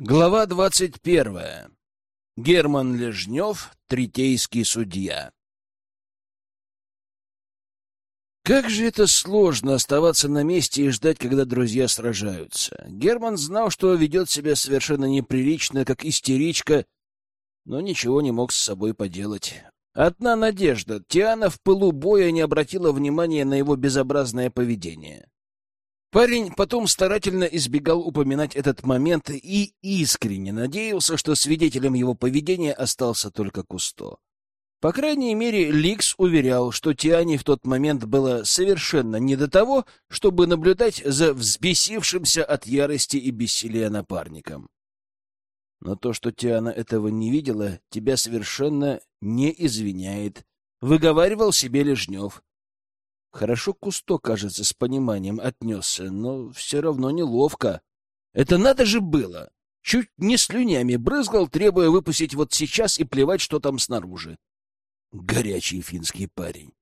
Глава двадцать первая. Герман Лежнев, третейский судья. Как же это сложно оставаться на месте и ждать, когда друзья сражаются. Герман знал, что ведет себя совершенно неприлично, как истеричка, но ничего не мог с собой поделать. Одна надежда — Тиана в пылу боя не обратила внимания на его безобразное поведение. Парень потом старательно избегал упоминать этот момент и искренне надеялся, что свидетелем его поведения остался только Кусто. По крайней мере, Ликс уверял, что Тиане в тот момент было совершенно не до того, чтобы наблюдать за взбесившимся от ярости и бессилия напарником. Но то, что Тиана этого не видела, тебя совершенно не извиняет, — выговаривал себе Лежнев. Хорошо Кусто, кажется, с пониманием отнесся, но все равно неловко. Это надо же было! Чуть не слюнями брызгал, требуя выпустить вот сейчас и плевать, что там снаружи. Горячий финский парень.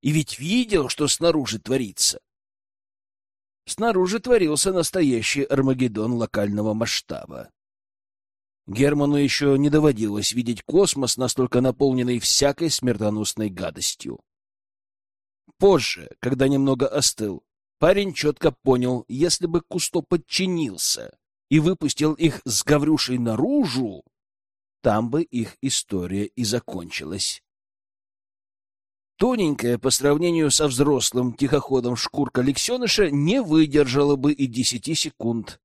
И ведь видел, что снаружи творится. Снаружи творился настоящий Армагеддон локального масштаба. Герману еще не доводилось видеть космос, настолько наполненный всякой смертоносной гадостью. Позже, когда немного остыл, парень четко понял, если бы Кусто подчинился и выпустил их с Гаврюшей наружу, там бы их история и закончилась. Тоненькая по сравнению со взрослым тихоходом шкурка Лексеныша не выдержала бы и десяти секунд.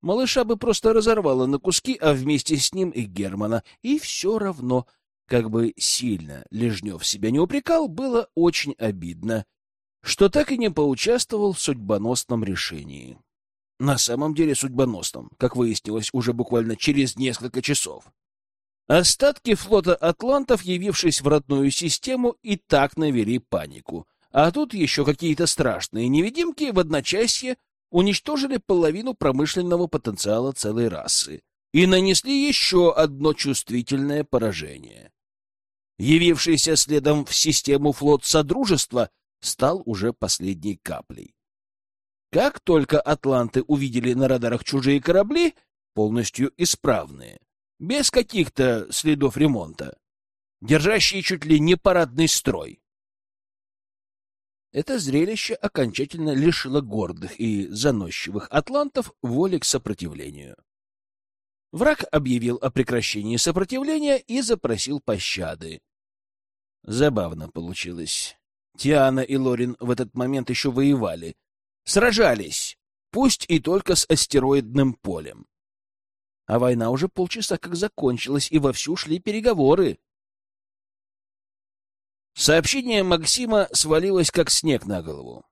Малыша бы просто разорвала на куски, а вместе с ним и Германа, и все равно как бы сильно Лежнев себя не упрекал, было очень обидно, что так и не поучаствовал в судьбоносном решении. На самом деле судьбоносном, как выяснилось уже буквально через несколько часов. Остатки флота атлантов, явившись в родную систему, и так навели панику. А тут еще какие-то страшные невидимки в одночасье уничтожили половину промышленного потенциала целой расы и нанесли еще одно чувствительное поражение. Явившийся следом в систему флот Содружества стал уже последней каплей. Как только атланты увидели на радарах чужие корабли, полностью исправные, без каких-то следов ремонта, держащие чуть ли не парадный строй. Это зрелище окончательно лишило гордых и заносчивых атлантов воли к сопротивлению. Враг объявил о прекращении сопротивления и запросил пощады. Забавно получилось. Тиана и Лорин в этот момент еще воевали. Сражались, пусть и только с астероидным полем. А война уже полчаса как закончилась, и вовсю шли переговоры. Сообщение Максима свалилось как снег на голову.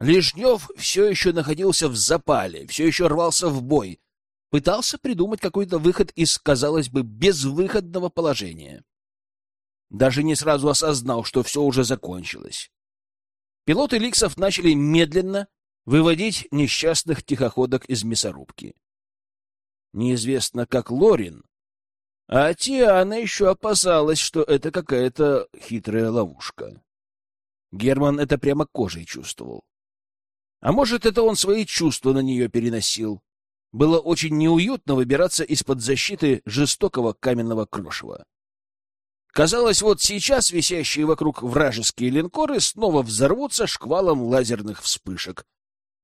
Лежнев все еще находился в запале, все еще рвался в бой, пытался придумать какой-то выход из, казалось бы, безвыходного положения. Даже не сразу осознал, что все уже закончилось. Пилоты Ликсов начали медленно выводить несчастных тихоходок из мясорубки. Неизвестно, как Лорин, а Тиана еще опасалась, что это какая-то хитрая ловушка. Герман это прямо кожей чувствовал. А может, это он свои чувства на нее переносил. Было очень неуютно выбираться из-под защиты жестокого каменного крошева. Казалось, вот сейчас висящие вокруг вражеские линкоры снова взорвутся шквалом лазерных вспышек,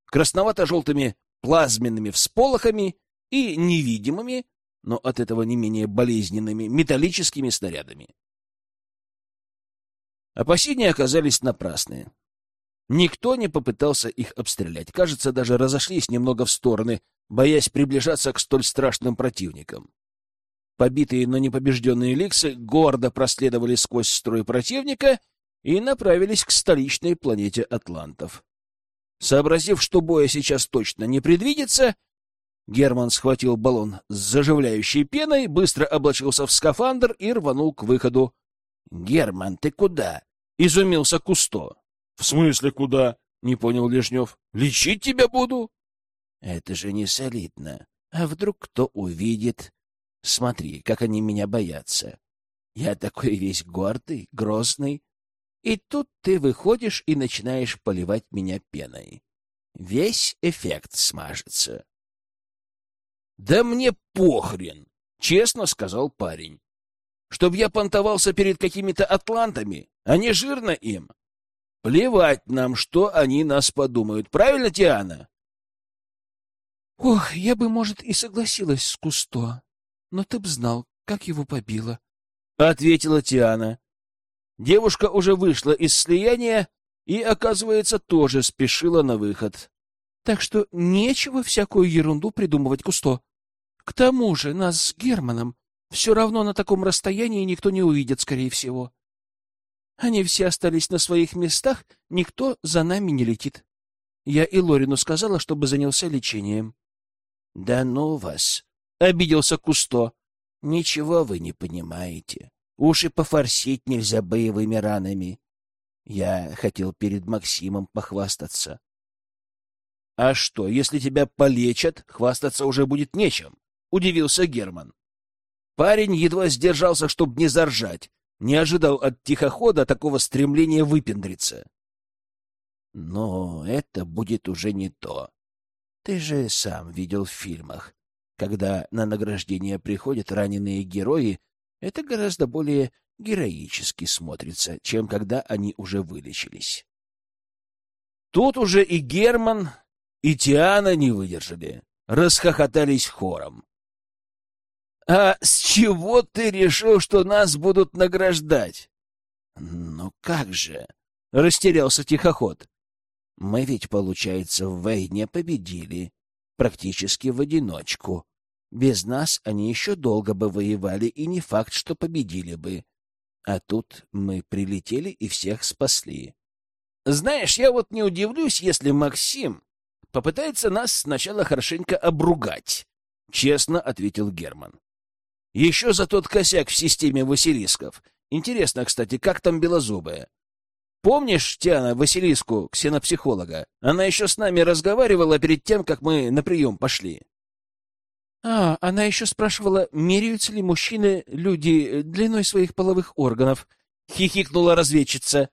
красновато-желтыми плазменными всполохами и невидимыми, но от этого не менее болезненными металлическими снарядами. Опасения оказались напрасные. Никто не попытался их обстрелять. Кажется, даже разошлись немного в стороны, боясь приближаться к столь страшным противникам. Побитые, но не побежденные ликсы гордо проследовали сквозь строй противника и направились к столичной планете Атлантов. Сообразив, что боя сейчас точно не предвидится, Герман схватил баллон с заживляющей пеной, быстро облачился в скафандр и рванул к выходу. — Герман, ты куда? — изумился Кусто. — В смысле куда? — не понял Лежнев. — Лечить тебя буду? Это же не солидно. А вдруг кто увидит? Смотри, как они меня боятся. Я такой весь гордый, грозный. И тут ты выходишь и начинаешь поливать меня пеной. Весь эффект смажется. Да мне похрен, честно сказал парень. Чтоб я понтовался перед какими-то атлантами, а не жирно им. Плевать нам, что они нас подумают. Правильно, Тиана? Ох, я бы, может, и согласилась с Кусто, но ты б знал, как его побило. Ответила Тиана. Девушка уже вышла из слияния и, оказывается, тоже спешила на выход. Так что нечего всякую ерунду придумывать, Кусто. К тому же нас с Германом все равно на таком расстоянии никто не увидит, скорее всего. Они все остались на своих местах, никто за нами не летит. Я и Лорину сказала, чтобы занялся лечением. — Да ну вас! — обиделся Кусто. — Ничего вы не понимаете. Уж и пофорсить нельзя боевыми ранами. Я хотел перед Максимом похвастаться. — А что, если тебя полечат, хвастаться уже будет нечем? — удивился Герман. Парень едва сдержался, чтобы не заржать. Не ожидал от тихохода такого стремления выпендриться. Но это будет уже не то. Ты же сам видел в фильмах. Когда на награждение приходят раненые герои, это гораздо более героически смотрится, чем когда они уже вылечились. Тут уже и Герман, и Тиана не выдержали, расхохотались хором. «А с чего ты решил, что нас будут награждать?» «Ну как же?» — растерялся тихоход. Мы ведь, получается, в войне победили, практически в одиночку. Без нас они еще долго бы воевали, и не факт, что победили бы. А тут мы прилетели и всех спасли. Знаешь, я вот не удивлюсь, если Максим попытается нас сначала хорошенько обругать, — честно ответил Герман. Еще за тот косяк в системе Василисков. Интересно, кстати, как там Белозубая? Помнишь, Тиана, Василиску, ксенопсихолога? Она еще с нами разговаривала перед тем, как мы на прием пошли. А, она еще спрашивала, меряются ли мужчины, люди, длиной своих половых органов. Хихикнула разведчица.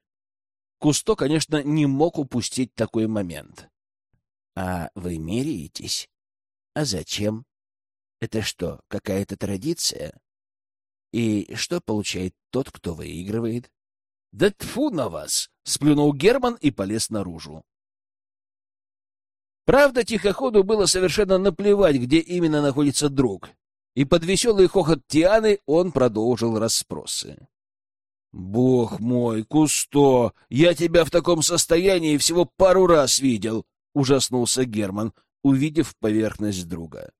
Кусто, конечно, не мог упустить такой момент. А вы меряетесь? А зачем? Это что, какая-то традиция? И что получает тот, кто выигрывает? Да тфу на вас! Сплюнул Герман и полез наружу. Правда, тихоходу было совершенно наплевать, где именно находится друг, и под веселый хохот Тианы он продолжил расспросы. «Бог мой, Кусто, я тебя в таком состоянии всего пару раз видел!» — ужаснулся Герман, увидев поверхность друга.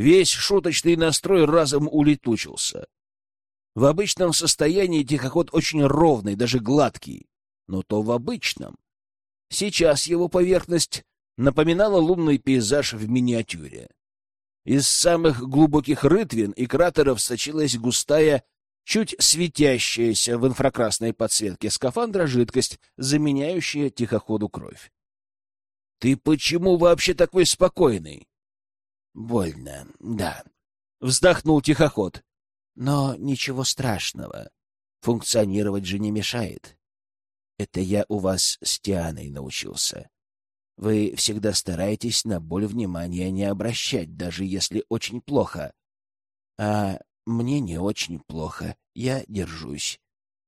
Весь шуточный настрой разом улетучился. В обычном состоянии тихоход очень ровный, даже гладкий. Но то в обычном. Сейчас его поверхность напоминала лунный пейзаж в миниатюре. Из самых глубоких рытвин и кратеров сочилась густая, чуть светящаяся в инфракрасной подсветке скафандра жидкость, заменяющая тихоходу кровь. — Ты почему вообще такой спокойный? — Больно, да. Вздохнул тихоход. Но ничего страшного. Функционировать же не мешает. Это я у вас с Тианой научился. Вы всегда стараетесь на боль внимания не обращать, даже если очень плохо. А мне не очень плохо, я держусь.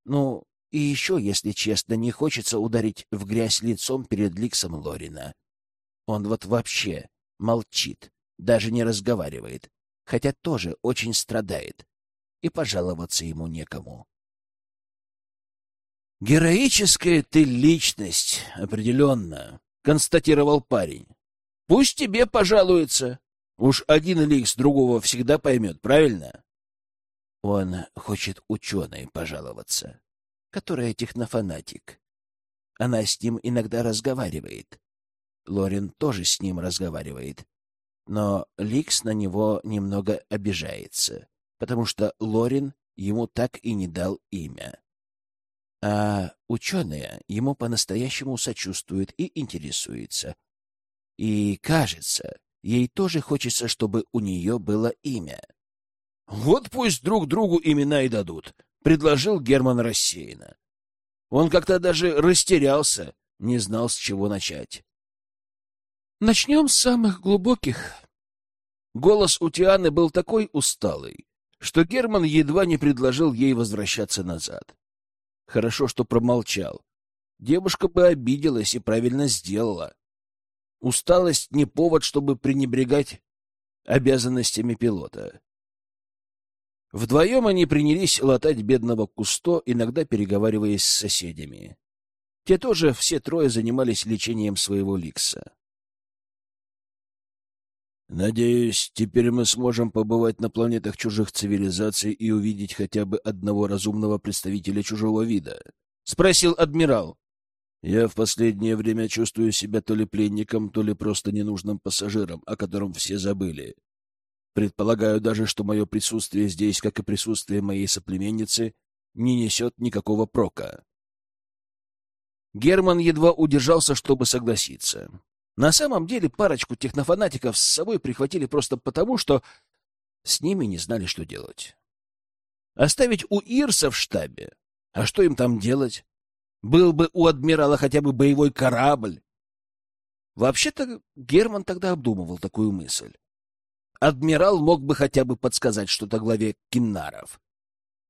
Ну, и еще, если честно, не хочется ударить в грязь лицом перед Ликсом Лорина. Он вот вообще молчит, даже не разговаривает, хотя тоже очень страдает и пожаловаться ему некому. «Героическая ты личность, определенно», — констатировал парень. «Пусть тебе пожалуется. Уж один ликс другого всегда поймет, правильно?» Он хочет ученой пожаловаться, которая технофанатик. Она с ним иногда разговаривает. Лорин тоже с ним разговаривает. Но Ликс на него немного обижается потому что Лорин ему так и не дал имя. А ученые ему по-настоящему сочувствуют и интересуются. И, кажется, ей тоже хочется, чтобы у нее было имя. — Вот пусть друг другу имена и дадут, — предложил Герман рассеянно. Он как-то даже растерялся, не знал, с чего начать. — Начнем с самых глубоких. Голос у Тианы был такой усталый, что Герман едва не предложил ей возвращаться назад. Хорошо, что промолчал. Девушка бы обиделась и правильно сделала. Усталость не повод, чтобы пренебрегать обязанностями пилота. Вдвоем они принялись латать бедного Кусто, иногда переговариваясь с соседями. Те тоже все трое занимались лечением своего ликса. «Надеюсь, теперь мы сможем побывать на планетах чужих цивилизаций и увидеть хотя бы одного разумного представителя чужого вида?» — спросил адмирал. «Я в последнее время чувствую себя то ли пленником, то ли просто ненужным пассажиром, о котором все забыли. Предполагаю даже, что мое присутствие здесь, как и присутствие моей соплеменницы, не несет никакого прока. Герман едва удержался, чтобы согласиться. На самом деле парочку технофанатиков с собой прихватили просто потому, что с ними не знали, что делать. Оставить у Ирса в штабе? А что им там делать? Был бы у адмирала хотя бы боевой корабль. Вообще-то Герман тогда обдумывал такую мысль адмирал мог бы хотя бы подсказать что-то главе Киннаров.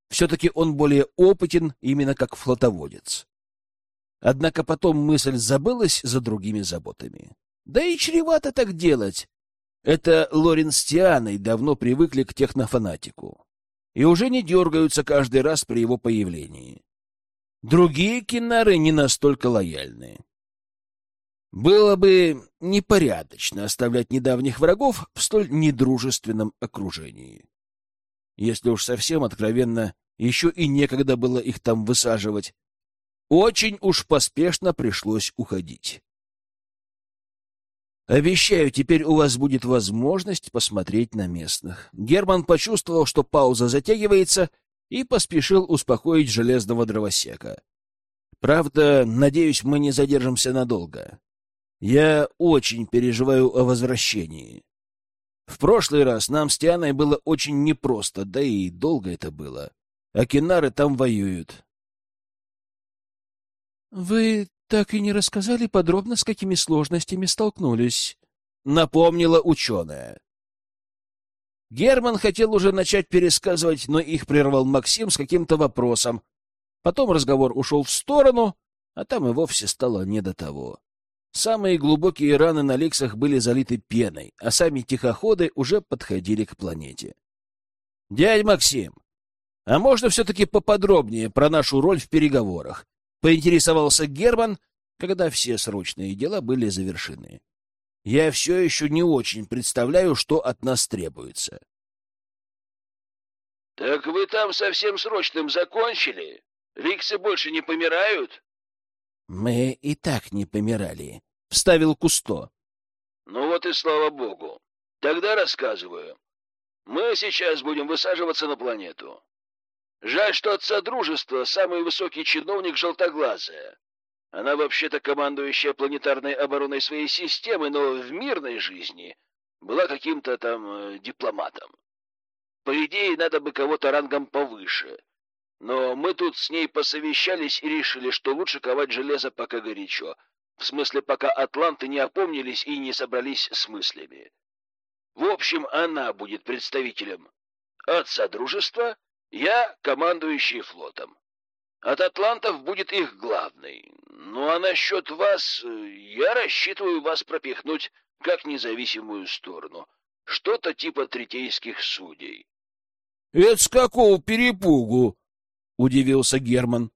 Все-таки он более опытен именно как флотоводец. Однако потом мысль забылась за другими заботами. Да и чревато так делать. Это Лорен с Тианой давно привыкли к технофанатику и уже не дергаются каждый раз при его появлении. Другие киннары не настолько лояльны. Было бы непорядочно оставлять недавних врагов в столь недружественном окружении. Если уж совсем откровенно, еще и некогда было их там высаживать. Очень уж поспешно пришлось уходить. Обещаю, теперь у вас будет возможность посмотреть на местных. Герман почувствовал, что пауза затягивается, и поспешил успокоить железного дровосека. Правда, надеюсь, мы не задержимся надолго. Я очень переживаю о возвращении. В прошлый раз нам с Тианой было очень непросто, да и долго это было. А кинары там воюют. — Вы так и не рассказали подробно, с какими сложностями столкнулись, — напомнила ученая. Герман хотел уже начать пересказывать, но их прервал Максим с каким-то вопросом. Потом разговор ушел в сторону, а там и вовсе стало не до того. Самые глубокие раны на лексах были залиты пеной, а сами тихоходы уже подходили к планете. — Дядь Максим, а можно все-таки поподробнее про нашу роль в переговорах? — поинтересовался Герман, когда все срочные дела были завершены. — Я все еще не очень представляю, что от нас требуется. — Так вы там совсем срочным закончили? Ликсы больше не помирают? Мы и так не помирали, — вставил Кусто. — Ну вот и слава богу. Тогда рассказываю. Мы сейчас будем высаживаться на планету. Жаль, что от Содружества самый высокий чиновник желтоглазая. Она вообще-то командующая планетарной обороной своей системы, но в мирной жизни была каким-то там э, дипломатом. По идее, надо бы кого-то рангом повыше — но мы тут с ней посовещались и решили, что лучше ковать железо пока горячо. В смысле, пока атланты не опомнились и не собрались с мыслями. В общем, она будет представителем от Содружества, я командующий флотом. От атлантов будет их главный. Ну а насчет вас, я рассчитываю вас пропихнуть как независимую сторону. Что-то типа третейских судей. — Это с какого перепугу? — удивился Герман.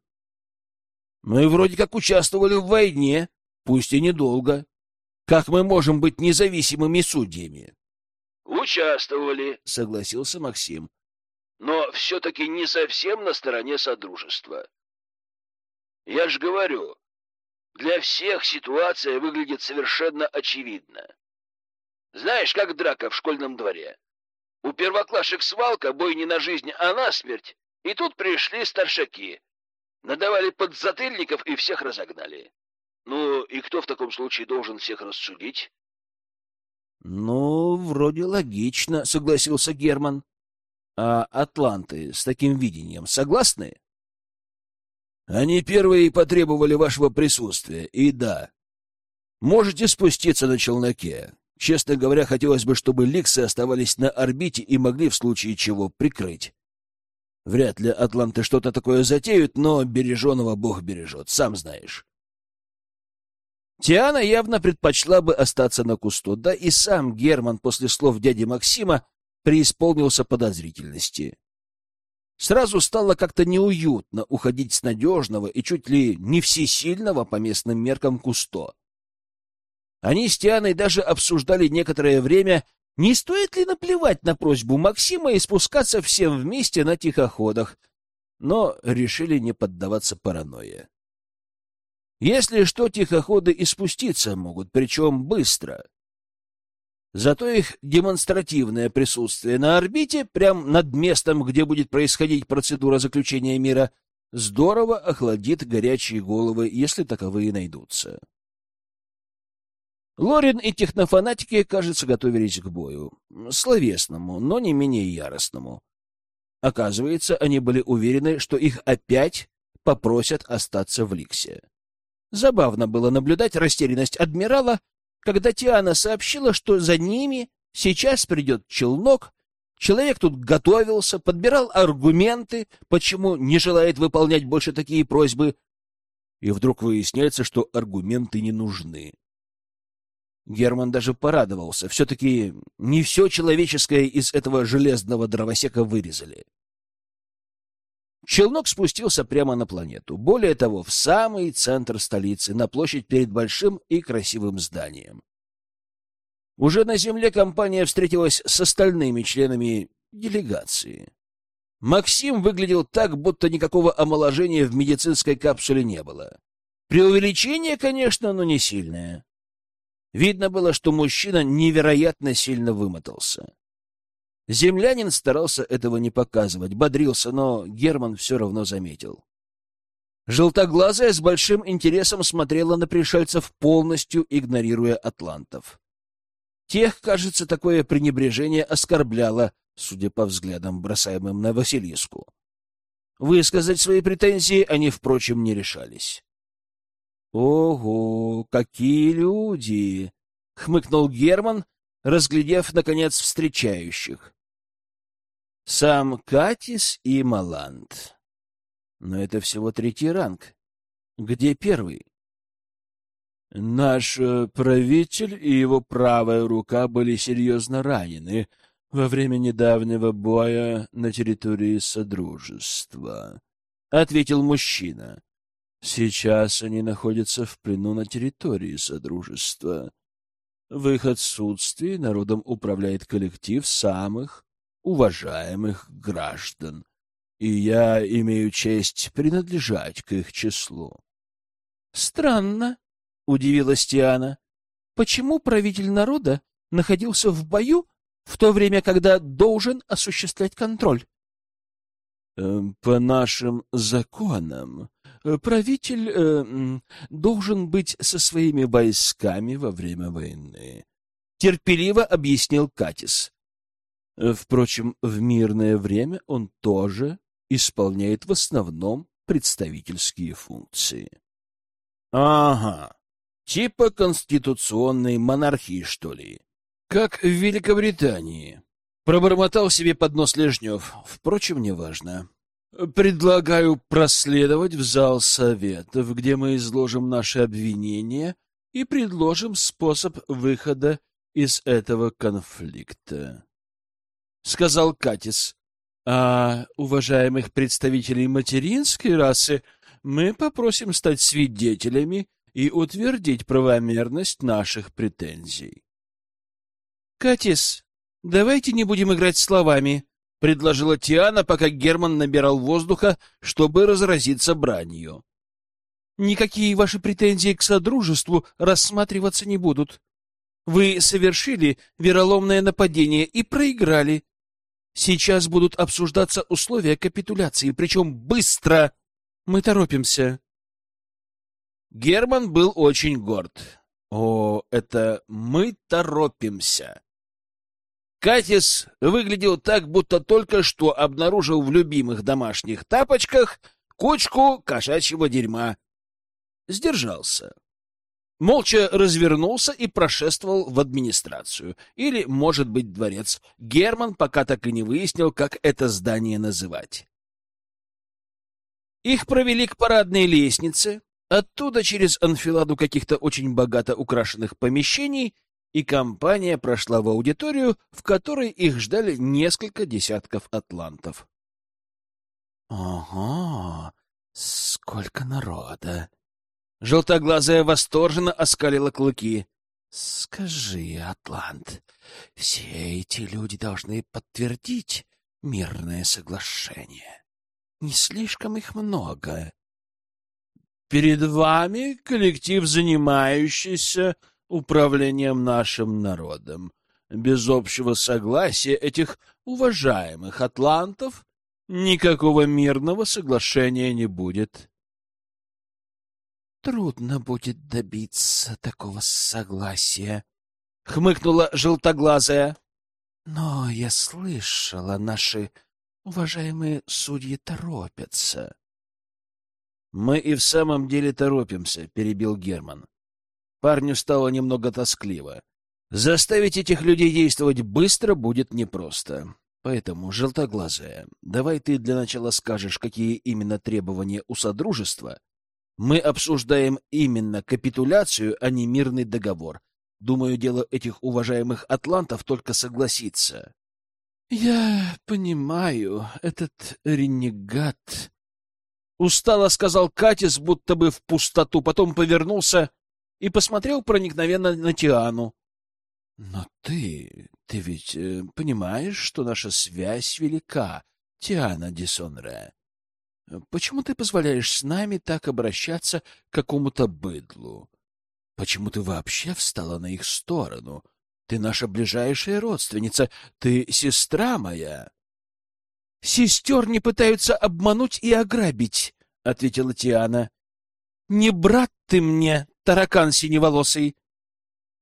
«Мы вроде как участвовали в войне, пусть и недолго. Как мы можем быть независимыми судьями?» «Участвовали», — согласился Максим. «Но все-таки не совсем на стороне Содружества. Я ж говорю, для всех ситуация выглядит совершенно очевидно. Знаешь, как драка в школьном дворе. У первоклашек свалка, бой не на жизнь, а на смерть, и тут пришли старшаки. Надавали подзатыльников и всех разогнали. Ну, и кто в таком случае должен всех рассудить? — Ну, вроде логично, — согласился Герман. — А атланты с таким видением согласны? — Они первые потребовали вашего присутствия, и да. Можете спуститься на челноке. Честно говоря, хотелось бы, чтобы ликсы оставались на орбите и могли в случае чего прикрыть. Вряд ли атланты что-то такое затеют, но береженого бог бережет, сам знаешь. Тиана явно предпочла бы остаться на кусту, да и сам Герман после слов дяди Максима преисполнился подозрительности. Сразу стало как-то неуютно уходить с надежного и чуть ли не всесильного по местным меркам Кусто. Они с Тианой даже обсуждали некоторое время, не стоит ли наплевать на просьбу Максима и спускаться всем вместе на тихоходах, но решили не поддаваться паранойе. Если что, тихоходы и спуститься могут, причем быстро. Зато их демонстративное присутствие на орбите, прямо над местом, где будет происходить процедура заключения мира, здорово охладит горячие головы, если таковые найдутся. Лорин и технофанатики, кажется, готовились к бою. Словесному, но не менее яростному. Оказывается, они были уверены, что их опять попросят остаться в Ликсе. Забавно было наблюдать растерянность адмирала, когда Тиана сообщила, что за ними сейчас придет челнок, человек тут готовился, подбирал аргументы, почему не желает выполнять больше такие просьбы, и вдруг выясняется, что аргументы не нужны. Герман даже порадовался. Все-таки не все человеческое из этого железного дровосека вырезали. Челнок спустился прямо на планету. Более того, в самый центр столицы, на площадь перед большим и красивым зданием. Уже на земле компания встретилась с остальными членами делегации. Максим выглядел так, будто никакого омоложения в медицинской капсуле не было. Преувеличение, конечно, но не сильное. Видно было, что мужчина невероятно сильно вымотался. Землянин старался этого не показывать, бодрился, но Герман все равно заметил. Желтоглазая с большим интересом смотрела на пришельцев, полностью игнорируя атлантов. Тех, кажется, такое пренебрежение оскорбляло, судя по взглядам, бросаемым на Василиску. Высказать свои претензии они, впрочем, не решались. «Ого, какие люди!» — хмыкнул Герман, разглядев, наконец, встречающих. Сам Катис и Маланд. Но это всего третий ранг. Где первый? Наш э, правитель и его правая рука были серьезно ранены во время недавнего боя на территории Содружества, — ответил мужчина. Сейчас они находятся в плену на территории Содружества. В их отсутствии народом управляет коллектив самых уважаемых граждан, и я имею честь принадлежать к их числу. — Странно, — удивилась Тиана. — Почему правитель народа находился в бою в то время, когда должен осуществлять контроль? Эм, — По нашим законам э, правитель э, должен быть со своими войсками во время войны, — терпеливо объяснил Катис. Впрочем, в мирное время он тоже исполняет в основном представительские функции. Ага, типа конституционной монархии, что ли? Как в Великобритании. Пробормотал себе под нос Лежнев. Впрочем, неважно. Предлагаю проследовать в зал советов, где мы изложим наши обвинения и предложим способ выхода из этого конфликта сказал Катис. А уважаемых представителей материнской расы мы попросим стать свидетелями и утвердить правомерность наших претензий. Катис, давайте не будем играть словами, предложила Тиана, пока Герман набирал воздуха, чтобы разразиться бранью. Никакие ваши претензии к содружеству рассматриваться не будут. Вы совершили вероломное нападение и проиграли. Сейчас будут обсуждаться условия капитуляции, причем быстро. Мы торопимся. Герман был очень горд. О, это мы торопимся. Катис выглядел так, будто только что обнаружил в любимых домашних тапочках кучку кошачьего дерьма. Сдержался. Молча развернулся и прошествовал в администрацию. Или, может быть, дворец. Герман пока так и не выяснил, как это здание называть. Их провели к парадной лестнице, оттуда через анфиладу каких-то очень богато украшенных помещений, и компания прошла в аудиторию, в которой их ждали несколько десятков атлантов. — Ого, сколько народа! Желтоглазая восторженно оскалила клыки. — Скажи, Атлант, все эти люди должны подтвердить мирное соглашение. Не слишком их много. — Перед вами коллектив, занимающийся управлением нашим народом. Без общего согласия этих уважаемых атлантов никакого мирного соглашения не будет. Трудно будет добиться такого согласия, — хмыкнула желтоглазая. Но я слышала, наши уважаемые судьи торопятся. — Мы и в самом деле торопимся, — перебил Герман. Парню стало немного тоскливо. Заставить этих людей действовать быстро будет непросто. Поэтому, желтоглазая, давай ты для начала скажешь, какие именно требования у Содружества — мы обсуждаем именно капитуляцию, а не мирный договор. Думаю, дело этих уважаемых атлантов только согласиться. — Я понимаю, этот ренегат... Устало сказал Катис, будто бы в пустоту, потом повернулся и посмотрел проникновенно на Тиану. — Но ты... ты ведь э, понимаешь, что наша связь велика, Тиана Дисонре? Почему ты позволяешь с нами так обращаться к какому-то быдлу? Почему ты вообще встала на их сторону? Ты наша ближайшая родственница, ты сестра моя. — Сестер не пытаются обмануть и ограбить, — ответила Тиана. — Не брат ты мне, таракан синеволосый.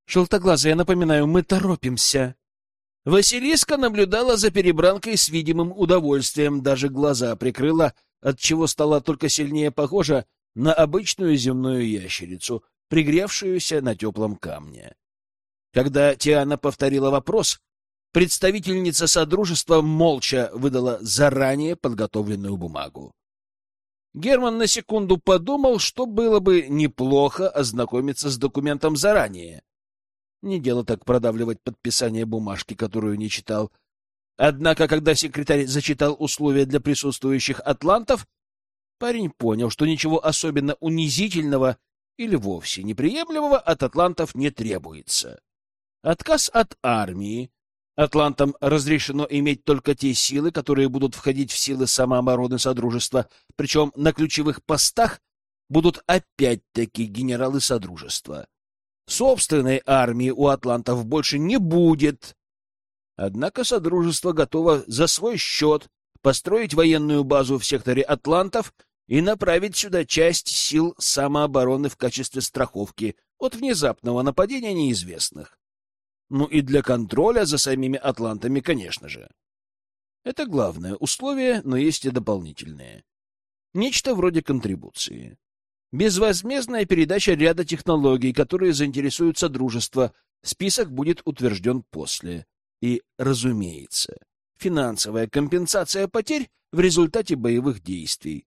Желтоглазый, я напоминаю, мы торопимся. Василиска наблюдала за перебранкой с видимым удовольствием, даже глаза прикрыла, отчего стала только сильнее похожа на обычную земную ящерицу, пригревшуюся на теплом камне. Когда Тиана повторила вопрос, представительница Содружества молча выдала заранее подготовленную бумагу. Герман на секунду подумал, что было бы неплохо ознакомиться с документом заранее. Не дело так продавливать подписание бумажки, которую не читал — Однако, когда секретарь зачитал условия для присутствующих атлантов, парень понял, что ничего особенно унизительного или вовсе неприемлемого от атлантов не требуется. Отказ от армии. Атлантам разрешено иметь только те силы, которые будут входить в силы самообороны Содружества, причем на ключевых постах будут опять-таки генералы Содружества. Собственной армии у атлантов больше не будет, Однако Содружество готово за свой счет построить военную базу в секторе Атлантов и направить сюда часть сил самообороны в качестве страховки от внезапного нападения неизвестных. Ну и для контроля за самими Атлантами, конечно же. Это главное условие, но есть и дополнительные. Нечто вроде контрибуции. Безвозмездная передача ряда технологий, которые заинтересуют Содружество. Список будет утвержден после. И, разумеется, финансовая компенсация потерь в результате боевых действий.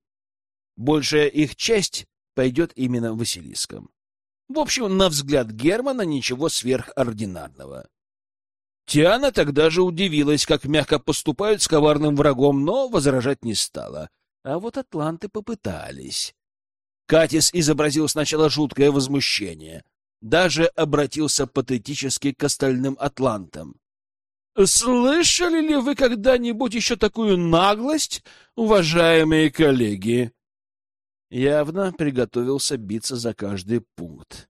Большая их часть пойдет именно Василискам. В общем, на взгляд Германа ничего сверхординарного. Тиана тогда же удивилась, как мягко поступают с коварным врагом, но возражать не стала. А вот атланты попытались. Катис изобразил сначала жуткое возмущение, даже обратился патетически к остальным атлантам. Слышали ли вы когда-нибудь еще такую наглость, уважаемые коллеги? Явно приготовился биться за каждый пункт.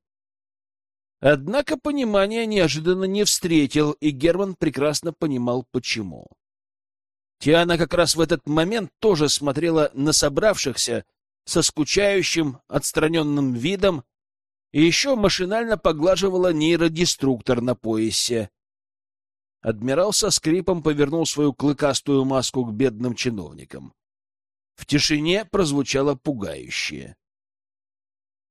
Однако понимания неожиданно не встретил, и Герман прекрасно понимал, почему. Тиана как раз в этот момент тоже смотрела на собравшихся со скучающим, отстраненным видом и еще машинально поглаживала нейродеструктор на поясе. Адмирал со скрипом повернул свою клыкастую маску к бедным чиновникам. В тишине прозвучало пугающее.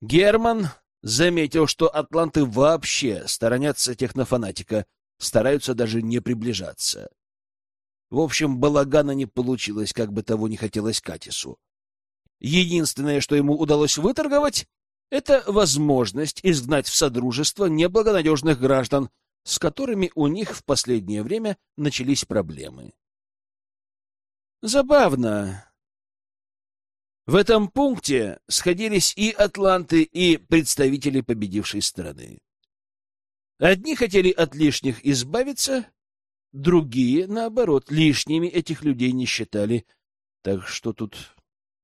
Герман заметил, что атланты вообще сторонятся технофанатика, стараются даже не приближаться. В общем, балагана не получилось, как бы того не хотелось Катису. Единственное, что ему удалось выторговать, это возможность изгнать в Содружество неблагонадежных граждан, с которыми у них в последнее время начались проблемы. Забавно. В этом пункте сходились и атланты, и представители победившей страны. Одни хотели от лишних избавиться, другие, наоборот, лишними этих людей не считали, так что тут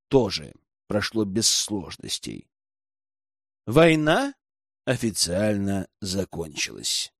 тоже прошло без сложностей. Война официально закончилась.